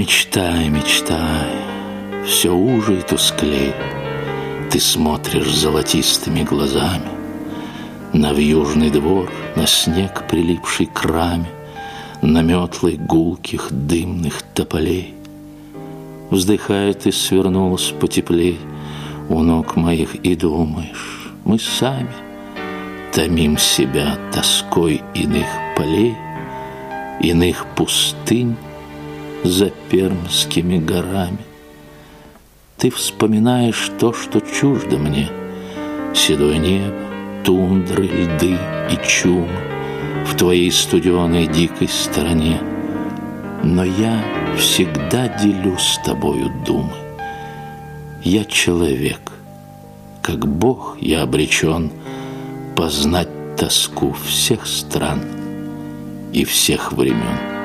Мечтай, мечтай, все уже и тусклей. Ты смотришь золотистыми глазами На вьюжный двор, на снег, прилипший к раме, На метлы гулких дымных тополей. Вздыхая, ты свернулась потеплей У ног моих и думаешь, мы сами Томим себя тоской иных полей, Иных пустынь за пермскими горами. Ты вспоминаешь то, что чуждо мне, Седое небо, тундры, льды и чумы В твоей студеной дикой стороне. Но я всегда делю с тобою думы. Я человек, как Бог я обречен Познать тоску всех стран и всех времен.